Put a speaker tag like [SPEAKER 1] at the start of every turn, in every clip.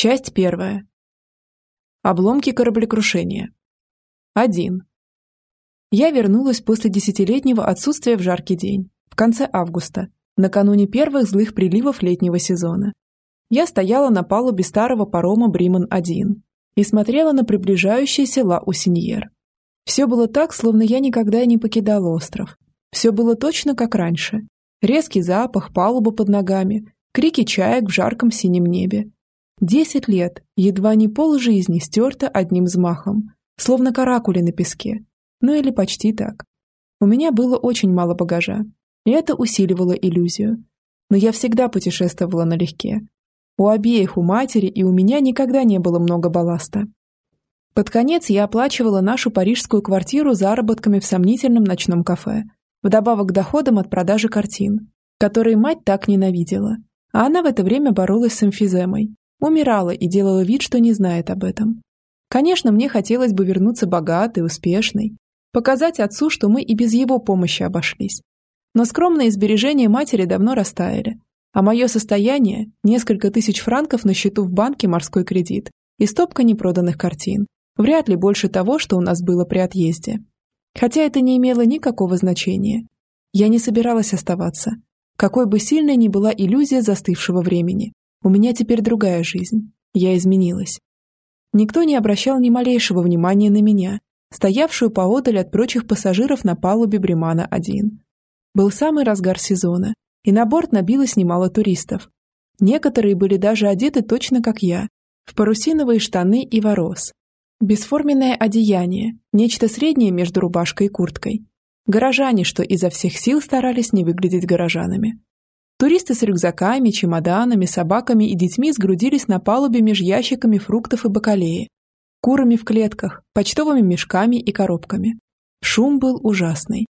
[SPEAKER 1] Часть первая. Обломки кораблекрушения. 1. Я вернулась после десятилетнего отсутствия в жаркий день, в конце августа, накануне первых злых приливов летнего сезона. Я стояла на палубе старого парома Бриман-1 и смотрела на приближающийся Ла-Усиньер. Все было так, словно я никогда не покидала остров. Все было точно как раньше. Резкий запах, палуба под ногами, крики чаек в жарком синем небе. Десять лет, едва не пол жизни стерто одним взмахом, словно каракули на песке. Ну или почти так. У меня было очень мало багажа, и это усиливало иллюзию. Но я всегда путешествовала налегке. У обеих, у матери и у меня никогда не было много балласта. Под конец я оплачивала нашу парижскую квартиру заработками в сомнительном ночном кафе, вдобавок к доходам от продажи картин, которые мать так ненавидела. А она в это время боролась с эмфиземой, умирала и делала вид, что не знает об этом. Конечно, мне хотелось бы вернуться богатой, успешной, показать отцу, что мы и без его помощи обошлись. Но скромные сбережения матери давно растаяли, а мое состояние – несколько тысяч франков на счету в банке «Морской кредит» и стопка непроданных картин. Вряд ли больше того, что у нас было при отъезде. Хотя это не имело никакого значения. Я не собиралась оставаться. Какой бы сильной ни была иллюзия застывшего времени, у меня теперь другая жизнь. Я изменилась. Никто не обращал ни малейшего внимания на меня, стоявшую поодаль от прочих пассажиров на палубе Бремана-1. Был самый разгар сезона, и на борт набилось немало туристов. Некоторые были даже одеты точно как я, в парусиновые штаны и ворос. Бесформенное одеяние, нечто среднее между рубашкой и курткой. Горожане, что изо всех сил старались не выглядеть горожанами. Туристы с рюкзаками, чемоданами, собаками и детьми сгрудились на палубе меж ящиками фруктов и бакалеи, курами в клетках, почтовыми мешками и коробками. Шум был ужасный.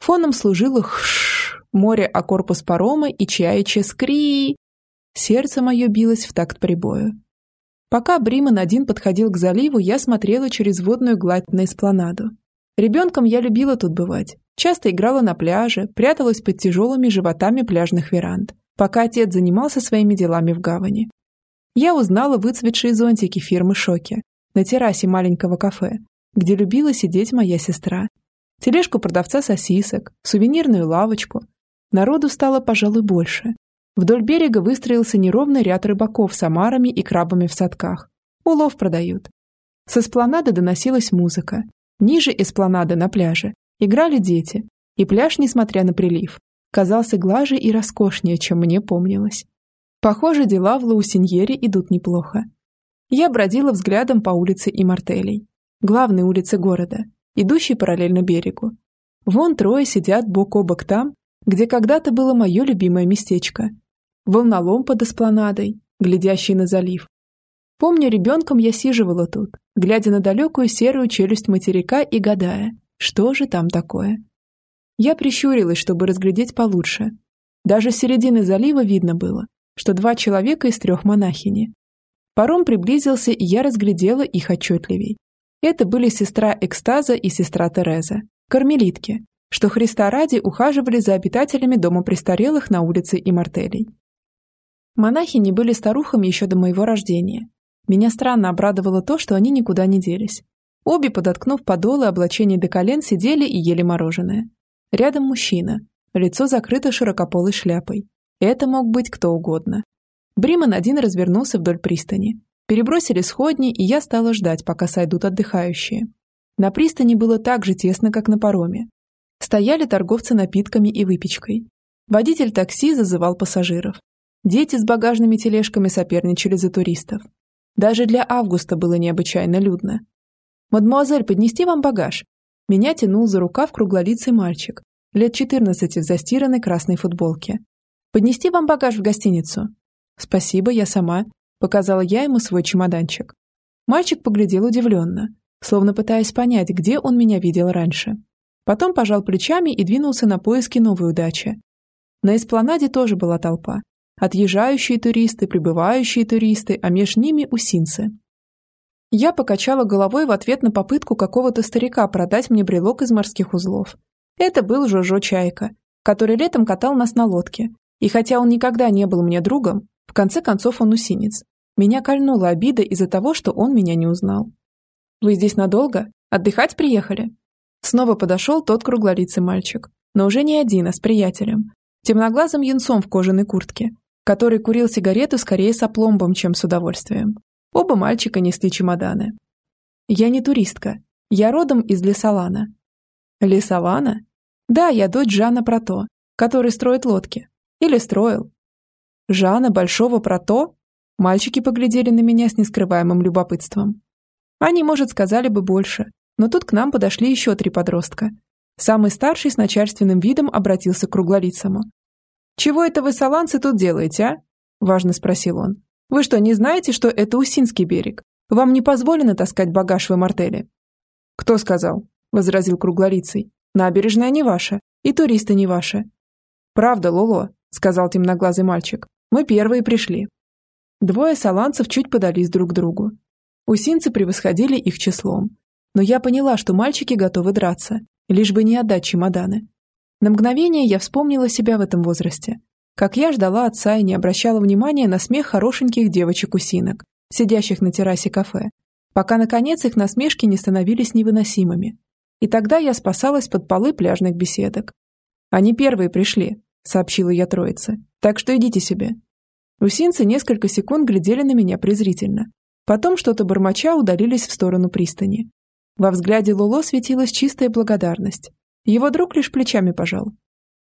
[SPEAKER 1] Фоном служило хш, море о корпус парома и чаячье скри. Сердце мое билось в такт прибою. Пока Бриман один подходил к заливу, я смотрела через водную гладь на эспланаду. Ребенком я любила тут бывать. Часто играла на пляже, пряталась под тяжелыми животами пляжных веранд, пока отец занимался своими делами в гавани. Я узнала выцветшие зонтики фирмы «Шоки» на террасе маленького кафе, где любила сидеть моя сестра. Тележку продавца сосисок, сувенирную лавочку. Народу стало, пожалуй, больше. Вдоль берега выстроился неровный ряд рыбаков с омарами и крабами в садках. Улов продают. Со эспланады доносилась музыка, Ниже эспланады на пляже играли дети, и пляж, несмотря на прилив, казался глаже и роскошнее, чем мне помнилось. Похоже, дела в Лаусиньере идут неплохо. Я бродила взглядом по улице Имартелей, главной улице города, идущей параллельно берегу. Вон трое сидят бок о бок там, где когда-то было мое любимое местечко. Волнолом под эспланадой, глядящий на залив, Помню, ребенком я сиживала тут, глядя на далекую серую челюсть материка и гадая, что же там такое. Я прищурилась, чтобы разглядеть получше. Даже с середины залива видно было, что два человека из трех монахини. Паром приблизился, и я разглядела их отчетливей. Это были сестра Экстаза и сестра Тереза, кармелитки, что Христа ради ухаживали за обитателями дома престарелых на улице Имартелей. Монахини были старухами еще до моего рождения меня странно обрадовало то, что они никуда не делись. Обе, подоткнув подолы облачения до колен, сидели и ели мороженое. Рядом мужчина, лицо закрыто широкополой шляпой. Это мог быть кто угодно. Бриман один развернулся вдоль пристани. Перебросили сходни, и я стала ждать, пока сойдут отдыхающие. На пристани было так же тесно, как на пароме. Стояли торговцы напитками и выпечкой. Водитель такси зазывал пассажиров. Дети с багажными тележками соперничали за туристов. Даже для августа было необычайно людно. «Мадемуазель, поднести вам багаж?» Меня тянул за рукав круглолицый мальчик, лет 14 в застиранной красной футболке. «Поднести вам багаж в гостиницу?» «Спасибо, я сама», – показала я ему свой чемоданчик. Мальчик поглядел удивленно, словно пытаясь понять, где он меня видел раньше. Потом пожал плечами и двинулся на поиски новой удачи. На эспланаде тоже была толпа, Отъезжающие туристы, прибывающие туристы, а между ними усинцы. Я покачала головой в ответ на попытку какого-то старика продать мне брелок из морских узлов. Это был Жожо Чайка, который летом катал нас на лодке. И хотя он никогда не был мне другом, в конце концов он усинец. Меня кольнула обида из-за того, что он меня не узнал. «Вы здесь надолго? Отдыхать приехали?» Снова подошел тот круглолицый мальчик, но уже не один, а с приятелем, темноглазым юнцом в кожаной куртке, который курил сигарету скорее с опломбом, чем с удовольствием. Оба мальчика несли чемоданы. «Я не туристка. Я родом из Лесолана». «Лесолана?» «Да, я дочь Жана Прото, который строит лодки. Или строил». «Жана Большого Прото?» Мальчики поглядели на меня с нескрываемым любопытством. Они, может, сказали бы больше, но тут к нам подошли еще три подростка. Самый старший с начальственным видом обратился к круглолицому. «Чего это вы, саланцы, тут делаете, а?» – важно спросил он. «Вы что, не знаете, что это Усинский берег? Вам не позволено таскать багаж в мартеле?» «Кто сказал?» – возразил круглолицый. «Набережная не ваша, и туристы не ваши». «Правда, Лоло», – сказал темноглазый мальчик. «Мы первые пришли». Двое саланцев чуть подались друг к другу. Усинцы превосходили их числом. Но я поняла, что мальчики готовы драться, лишь бы не отдать чемоданы. На мгновение я вспомнила себя в этом возрасте. Как я ждала отца и не обращала внимания на смех хорошеньких девочек-усинок, сидящих на террасе кафе, пока, наконец, их насмешки не становились невыносимыми. И тогда я спасалась под полы пляжных беседок. «Они первые пришли», — сообщила я троице, «так что идите себе». Усинцы несколько секунд глядели на меня презрительно. Потом что-то бормоча удалились в сторону пристани. Во взгляде Лоло светилась чистая благодарность. Его друг лишь плечами пожал.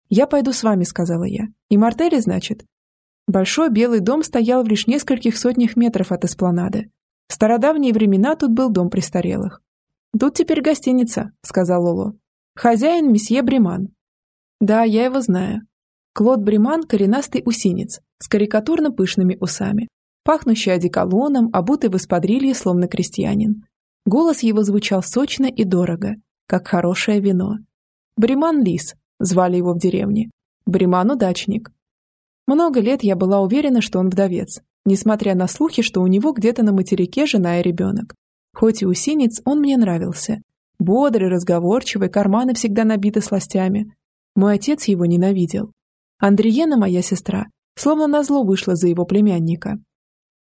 [SPEAKER 1] «Я пойду с вами», — сказала я. «И Мартели, значит?» Большой белый дом стоял в лишь нескольких сотнях метров от эспланады. В стародавние времена тут был дом престарелых. «Тут теперь гостиница», — сказал Лоло. «Хозяин месье Бриман». «Да, я его знаю». Клод Бриман – коренастый усинец, с карикатурно пышными усами, пахнущий одеколоном, обутый в эспадрилье, словно крестьянин. Голос его звучал сочно и дорого, как хорошее вино. Бриман Лис, звали его в деревне. Бриман удачник. Много лет я была уверена, что он вдовец, несмотря на слухи, что у него где-то на материке жена и ребенок. Хоть и усинец, он мне нравился. Бодрый, разговорчивый, карманы всегда набиты сластями. Мой отец его ненавидел. Андриена, моя сестра, словно назло вышла за его племянника.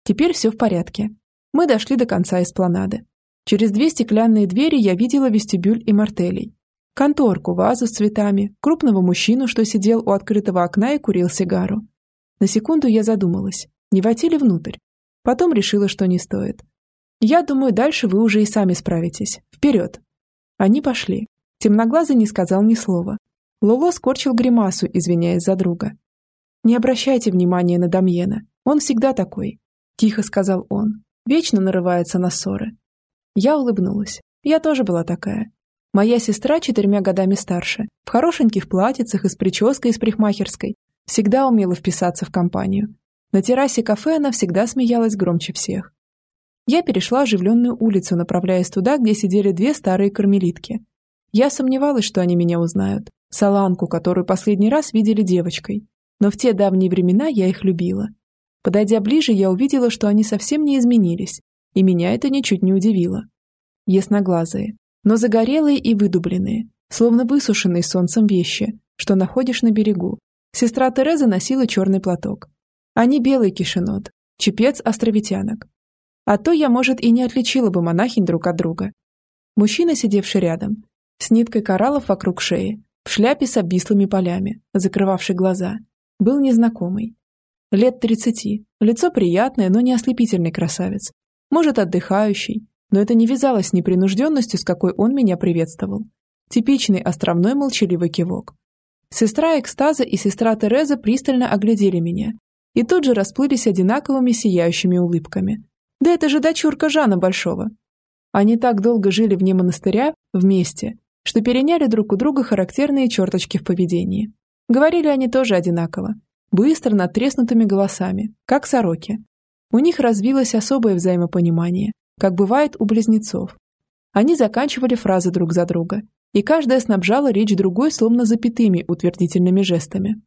[SPEAKER 1] Теперь все в порядке. Мы дошли до конца эспланады. Через две стеклянные двери я видела вестибюль и мартелей. Конторку, вазу с цветами, крупного мужчину, что сидел у открытого окна и курил сигару. На секунду я задумалась, не войти ли внутрь. Потом решила, что не стоит. Я думаю, дальше вы уже и сами справитесь. Вперед! Они пошли. Темноглазый не сказал ни слова. Лоло скорчил гримасу, извиняясь за друга. «Не обращайте внимания на Дамьена. Он всегда такой», – тихо сказал он. «Вечно нарывается на ссоры». Я улыбнулась. Я тоже была такая. Моя сестра четырьмя годами старше, в хорошеньких платьицах и с прической из парикмахерской, всегда умела вписаться в компанию. На террасе кафе она всегда смеялась громче всех. Я перешла оживленную улицу, направляясь туда, где сидели две старые кармелитки. Я сомневалась, что они меня узнают. Саланку, которую последний раз видели девочкой. Но в те давние времена я их любила. Подойдя ближе, я увидела, что они совсем не изменились, и меня это ничуть не удивило. Ясноглазые, но загорелые и выдубленные, словно высушенные солнцем вещи, что находишь на берегу. Сестра Тереза носила черный платок. Не белый кишенот, чепец островитянок. А то я, может, и не отличила бы монахинь друг от друга. Мужчина, сидевший рядом, с ниткой кораллов вокруг шеи, в шляпе с обвислыми полями, закрывавший глаза, был незнакомый. Лет тридцати, лицо приятное, но не ослепительный красавец. Может, отдыхающий, но это не вязалось с непринужденностью, с какой он меня приветствовал. Типичный островной молчаливый кивок. Сестра Экстаза и сестра Тереза пристально оглядели меня и тут же расплылись одинаковыми сияющими улыбками. Да это же дочурка Жана Большого. Они так долго жили вне монастыря, вместе, что переняли друг у друга характерные черточки в поведении. Говорили они тоже одинаково, быстро над треснутыми голосами, как сороки. У них развилось особое взаимопонимание, как бывает у близнецов. Они заканчивали фразы друг за друга, и каждая снабжала речь другой словно запятыми утвердительными жестами.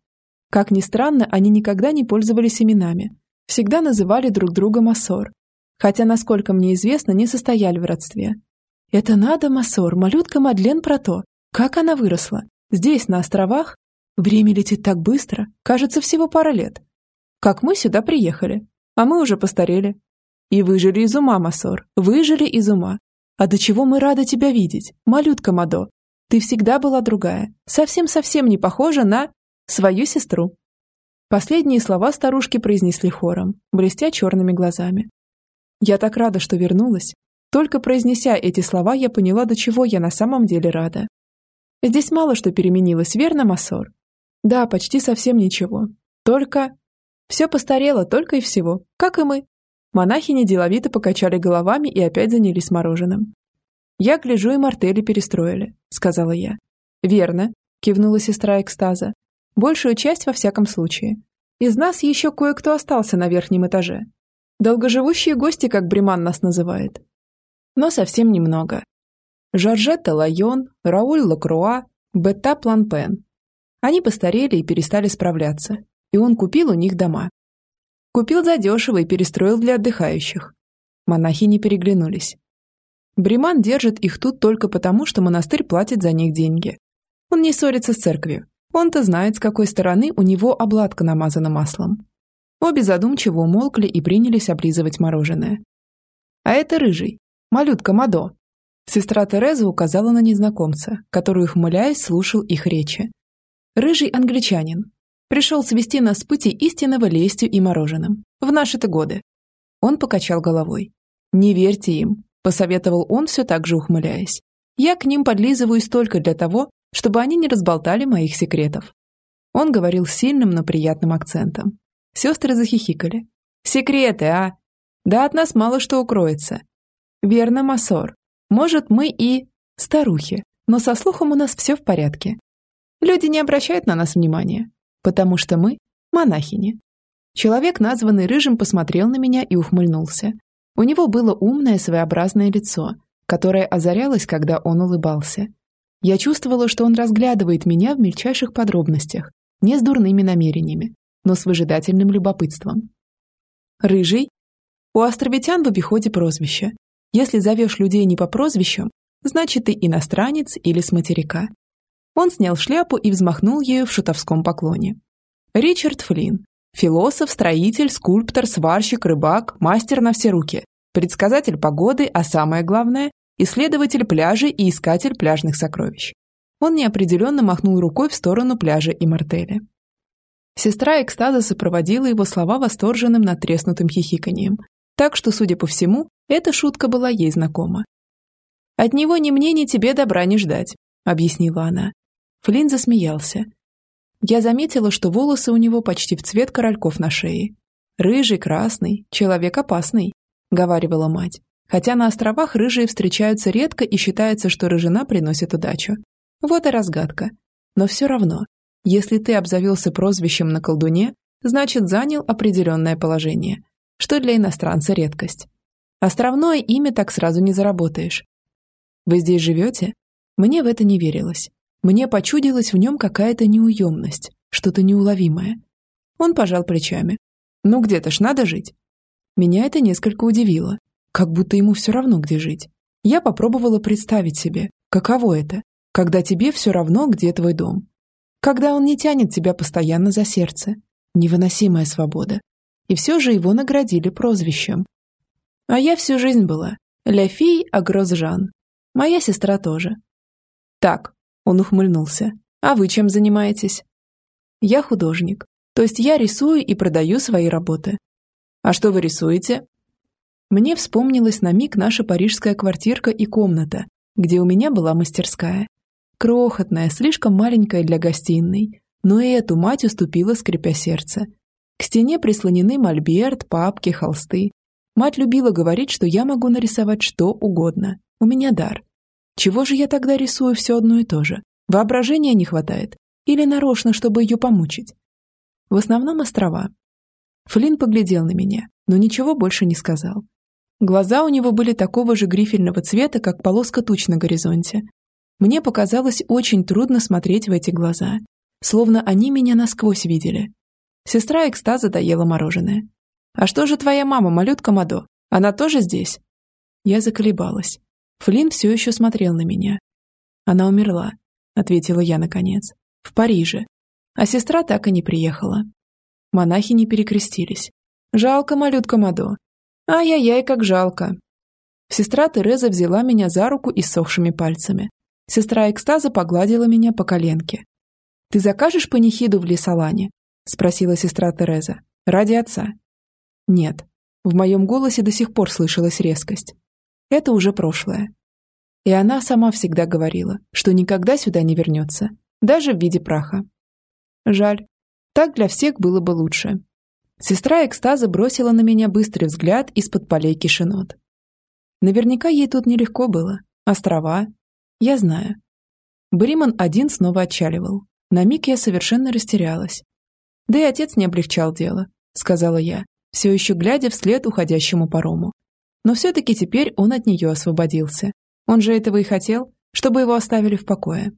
[SPEAKER 1] Как ни странно, они никогда не пользовались именами, всегда называли друг друга Массор, хотя, насколько мне известно, не состояли в родстве. Это надо, Массор, малютка Мадлен про то, как она выросла. Здесь, на островах? Время летит так быстро, кажется, всего пара лет. Как мы сюда приехали, а мы уже постарели, И выжили из ума, Масор, выжили из ума. А до чего мы рады тебя видеть, малютка Мадо. Ты всегда была другая, совсем-совсем не похожа на свою сестру». Последние слова старушки произнесли хором, блестя черными глазами. Я так рада, что вернулась. Только произнеся эти слова, я поняла, до чего я на самом деле рада. Здесь мало что переменилось, верно, Массор? Да, почти совсем ничего. Только... Все постарело только и всего, как и мы. Монахини деловито покачали головами и опять занялись мороженым. «Я гляжу, и мартели перестроили», — сказала я. «Верно», — кивнула сестра экстаза. «Большую часть во всяком случае. Из нас еще кое-кто остался на верхнем этаже. Долгоживущие гости, как Бриман нас называет. Но совсем немного. Жоржетта Лайон, Рауль Лакруа, Бетта Планпен. Они постарели и перестали справляться, и он купил у них дома. Купил задешево и перестроил для отдыхающих. Монахи не переглянулись. Бриман держит их тут только потому, что монастырь платит за них деньги. Он не ссорится с церковью. Он-то знает, с какой стороны у него обладка намазана маслом. Обе задумчиво умолкли и принялись облизывать мороженое. А это рыжий. Малютка Мадо. Сестра Тереза указала на незнакомца, который, ухмыляясь, слушал их речи. Рыжий англичанин. Пришел свести нас с пути истинного лестью и мороженым. В наши-то годы. Он покачал головой. Не верьте им посоветовал он, все так же ухмыляясь. Я к ним подлизываюсь только для того, чтобы они не разболтали моих секретов. Он говорил сильным, но приятным акцентом. Сестры захихикали. «Секреты, а? Да от нас мало что укроется». «Верно, Масор. Может, мы и... старухи, но со слухом у нас все в порядке. Люди не обращают на нас внимания, потому что мы монахини». Человек, названный Рыжим, посмотрел на меня и ухмыльнулся. У него было умное своеобразное лицо, которое озарялось, когда он улыбался. Я чувствовала, что он разглядывает меня в мельчайших подробностях, не с дурными намерениями, но с выжидательным любопытством. «Рыжий?» У островитян в обиходе прозвище. Если зовешь людей не по прозвищам, значит, ты иностранец или с материка. Он снял шляпу и взмахнул ею в шутовском поклоне. Ричард Флинн, Философ, строитель, скульптор, сварщик, рыбак, мастер на все руки, предсказатель погоды, а самое главное – исследователь пляжей и искатель пляжных сокровищ. Он неопределенно махнул рукой в сторону пляжа и мартеля. Сестра экстаза сопроводила его слова восторженным натреснутым хихиканием, так что, судя по всему, эта шутка была ей знакома. «От него ни мне, ни тебе добра не ждать», — объяснила она. Флинн засмеялся, я заметила, что волосы у него почти в цвет корольков на шее. «Рыжий, красный, человек опасный», — говаривала мать. Хотя на островах рыжие встречаются редко и считается, что рыжина приносит удачу. Вот и разгадка. Но все равно, если ты обзавелся прозвищем на колдуне, значит занял определенное положение, что для иностранца редкость. Островное имя так сразу не заработаешь. Вы здесь живете? Мне в это не верилось. Мне почудилась в нем какая-то неуемность, что-то неуловимое. Он пожал плечами. «Ну где-то ж надо жить». Меня это несколько удивило, как будто ему все равно, где жить. Я попробовала представить себе, каково это, когда тебе все равно, где твой дом. Когда он не тянет тебя постоянно за сердце. Невыносимая свобода. И все же его наградили прозвищем. А я всю жизнь была. Ля Фий Агрозжан. Моя сестра тоже. Так, он ухмыльнулся. «А вы чем занимаетесь?» «Я художник. То есть я рисую и продаю свои работы». «А что вы рисуете?» Мне вспомнилась на миг наша парижская квартирка и комната, где у меня была мастерская. Крохотная, слишком маленькая для гостиной, но и эту мать уступила, скрипя сердце. К стене прислонены мольберт, папки, холсты. Мать любила говорить, что я могу нарисовать что угодно. У меня дар. Чего же я тогда рисую все одно и то же? Воображения не хватает? Или нарочно, чтобы ее помучить? В основном острова. Флинн поглядел на меня, но ничего больше не сказал. Глаза у него были такого же грифельного цвета, как полоска туч на горизонте. Мне показалось очень трудно смотреть в эти глаза, словно они меня насквозь видели. Сестра экстаза доела мороженое. «А что же твоя мама, малютка Мадо? Она тоже здесь?» Я заколебалась. Флинн все еще смотрел на меня. «Она умерла», — ответила я наконец. «В Париже. А сестра так и не приехала». Монахи не перекрестились. «Жалко, малютка Мадо». Ай-яй-яй, как жалко. Сестра Тереза взяла меня за руку иссохшими пальцами. Сестра Экстаза погладила меня по коленке. «Ты закажешь панихиду в Лисалане?» – спросила сестра Тереза. «Ради отца». «Нет». В моем голосе до сих пор слышалась резкость. Это уже прошлое. И она сама всегда говорила, что никогда сюда не вернется, даже в виде праха. Жаль. Так для всех было бы лучше. Сестра экстаза бросила на меня быстрый взгляд из-под полей кишинот. Наверняка ей тут нелегко было. Острова. Я знаю. Бриман один снова отчаливал. На миг я совершенно растерялась. Да и отец не облегчал дело, сказала я, все еще глядя вслед уходящему парому. Но все-таки теперь он от нее освободился. Он же этого и хотел, чтобы его оставили в покое.